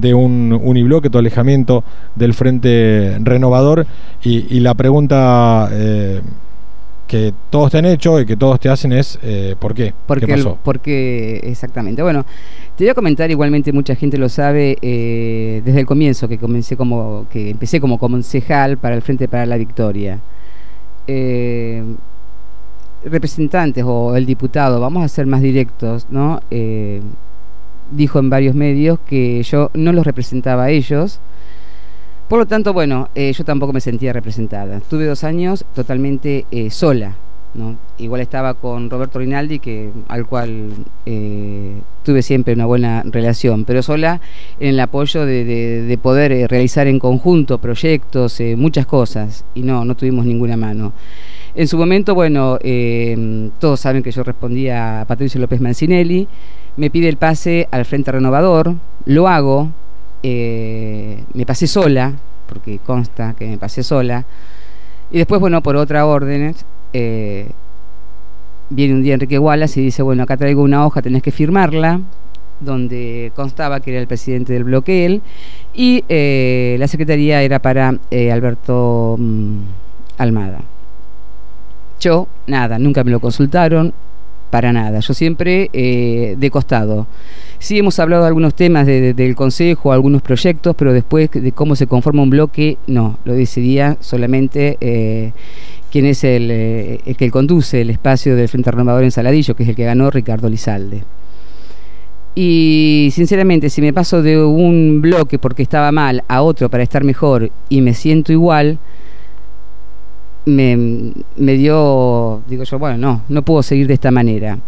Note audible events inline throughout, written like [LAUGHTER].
de un unibloque, tu alejamiento del Frente Renovador. Y, la pregunta eh, que todos te han hecho y que todos te hacen es eh, ¿por qué? Porque ¿Qué pasó? porque, exactamente. Bueno, te voy a comentar, igualmente mucha gente lo sabe, eh, desde el comienzo que comencé como, que empecé como concejal para el Frente para la Victoria. Eh, representantes o el diputado, vamos a ser más directos, ¿no? Dijo en varios medios que yo no los representaba a ellos, por lo tanto, bueno, eh, yo tampoco me sentía representada. Estuve dos años totalmente eh, sola. ¿no? Igual estaba con Roberto Rinaldi, que, al cual eh, tuve siempre una buena relación, pero sola en el apoyo de, poder realizar en conjunto proyectos, muchas cosas, y no, no tuvimos ninguna mano. En su momento, bueno, todos saben que yo respondía a Patricio López Mancinelli, me pide el pase al Frente Renovador, lo hago, eh, me pasé sola, porque consta que me pasé sola, y después, bueno, por otra orden, eh, viene un día Enrique Wallace y dice, bueno, acá traigo una hoja, tenés que firmarla, donde constaba que era el presidente del bloque él, y eh, la secretaría era para Alberto mm, Almada. Yo, nada, nunca me lo consultaron, para nada. Yo siempre eh, de costado. Sí hemos hablado de algunos temas del Consejo, algunos proyectos, pero después de cómo se conforma un bloque, no, lo decidía solamente eh, quien es el, eh, el, que conduce el espacio del Frente Renovador en Saladillo, que es el que ganó Ricardo Lizalde. Y sinceramente, si me paso de un bloque porque estaba mal a otro para estar mejor y me siento igual, me, dio, digo yo, bueno, no, no puedo seguir de esta manera.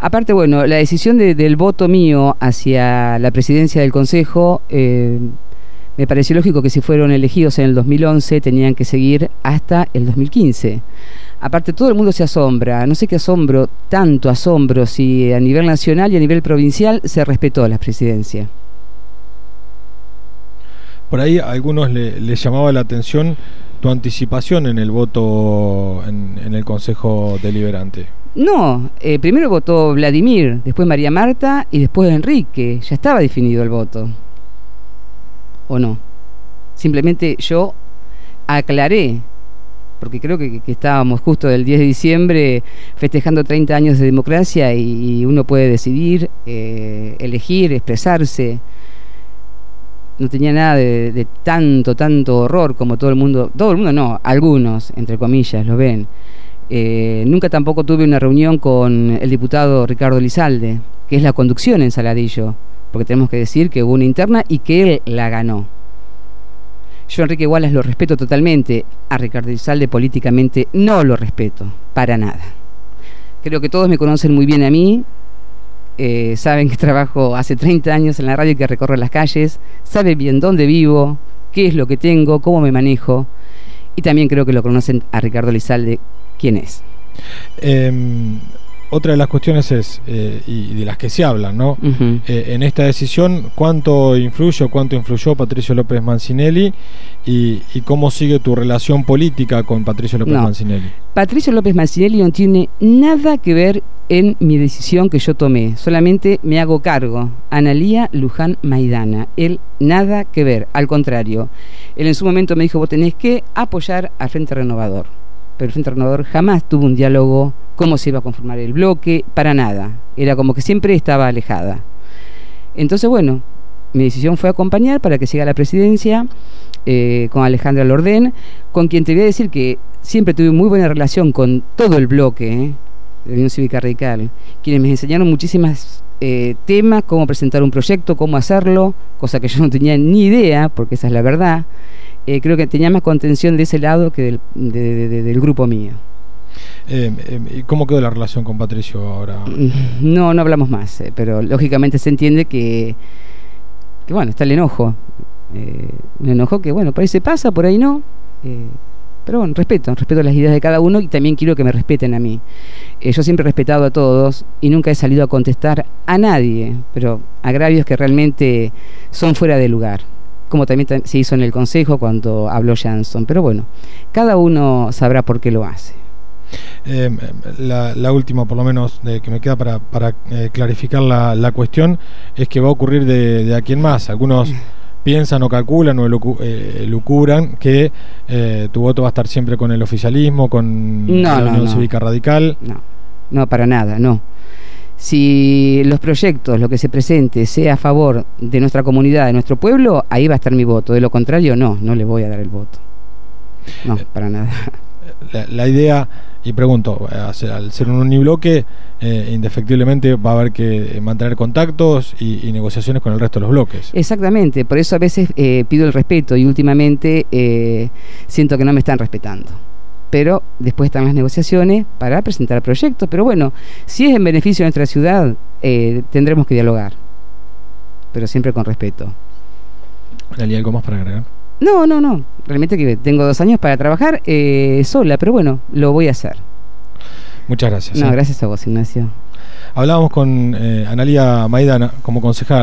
Aparte, bueno, la decisión del voto mío hacia la presidencia del Consejo, eh, me pareció lógico que si fueron elegidos en el 2011 tenían que seguir hasta el 2015. Aparte, todo el mundo se asombra, no sé qué asombro, tanto asombro si a nivel nacional y a nivel provincial se respetó la presidencia. Por ahí a algunos les le llamaba la atención tu anticipación en el voto en, el Consejo Deliberante. No, eh, primero votó Vladimir, después María Marta y después Enrique. Ya estaba definido el voto. ¿O no? Simplemente yo aclaré, porque creo que, estábamos justo el 10 de diciembre festejando 30 años de democracia y, uno puede decidir, eh, elegir, expresarse no tenía nada de, tanto, tanto horror como todo el mundo, todo el mundo no, algunos, entre comillas, lo ven. Eh, nunca tampoco tuve una reunión con el diputado Ricardo Lizalde, que es la conducción en Saladillo, porque tenemos que decir que hubo una interna y que él la ganó. Yo Enrique Wallace lo respeto totalmente, a Ricardo Lizalde políticamente no lo respeto, para nada. Creo que todos me conocen muy bien a mí, eh, saben que trabajo hace 30 años en la radio y que recorro las calles, saben bien dónde vivo, qué es lo que tengo, cómo me manejo. Y también creo que lo conocen a Ricardo Lizalde, quién es. Em, otra de las cuestiones es, eh, y de las que se hablan, ¿no? Eh, en esta decisión, ¿cuánto influye o cuánto influyó Patricio López Mancinelli y, cómo sigue tu relación política con Patricio López Mancinelli? Patricio López Mancinelli no tiene nada que ver en mi decisión que yo tomé, solamente me hago cargo. Analía Luján Maidana, él nada que ver, al contrario. Él en su momento me dijo, vos tenés que apoyar al Frente Renovador. Pero el Frente Renovador jamás tuvo un diálogo cómo se iba a conformar el bloque, para nada. Era como que siempre estaba alejada. Entonces, bueno, mi decisión fue acompañar para que siga la presidencia eh, con Alejandra Lordén, con quien te voy a decir que siempre tuve muy buena relación con todo el bloque eh, de la Unión Cívica Radical, quienes me enseñaron muchísimas eh, temas, cómo presentar un proyecto, cómo hacerlo, cosa que yo no tenía ni idea, porque esa es la verdad. creo que tenía más contención de ese lado que del grupo mío. Eh, eh, ¿Cómo quedó la relación con Patricio ahora? No, no hablamos más, eh, pero lógicamente se entiende que, bueno, está el enojo. Un enojo que, bueno, por ahí se pasa, por ahí no. pero bueno, respeto, respeto las ideas de cada uno y también quiero que me respeten a mí. yo siempre he respetado a todos y nunca he salido a contestar a nadie, pero agravios que realmente son fuera de lugar como también se hizo en el Consejo cuando habló Jansson. Pero bueno, cada uno sabrá por qué lo hace. Eh, la, última, por lo menos, de, que me queda para, para eh, clarificar la, la, cuestión, es que va a ocurrir de, de aquí en más. Algunos [LAUGHS] piensan o calculan o eh, lucuran que eh, tu voto va a estar siempre con el oficialismo, con la Unión Cívica Radical. No, no, para nada, no. Si los proyectos, lo que se presente, sea a favor de nuestra comunidad, de nuestro pueblo, ahí va a estar mi voto. De lo contrario, no, no le voy a dar el voto. No, eh, para nada. La, idea, y pregunto, al ser un unibloque, eh, indefectiblemente va a haber que mantener contactos y, negociaciones con el resto de los bloques. Exactamente, por eso a veces eh, pido el respeto y últimamente siento que no me están respetando pero después están las negociaciones para presentar proyectos. Pero bueno, si es en beneficio de nuestra ciudad, eh, tendremos que dialogar, pero siempre con respeto. ¿Hay algo más para agregar? No, no, no. Realmente que tengo dos años para trabajar eh, sola, pero bueno, lo voy a hacer. Muchas gracias. No, ¿eh? gracias a vos, Ignacio. Hablábamos con Analia Maidana como concejal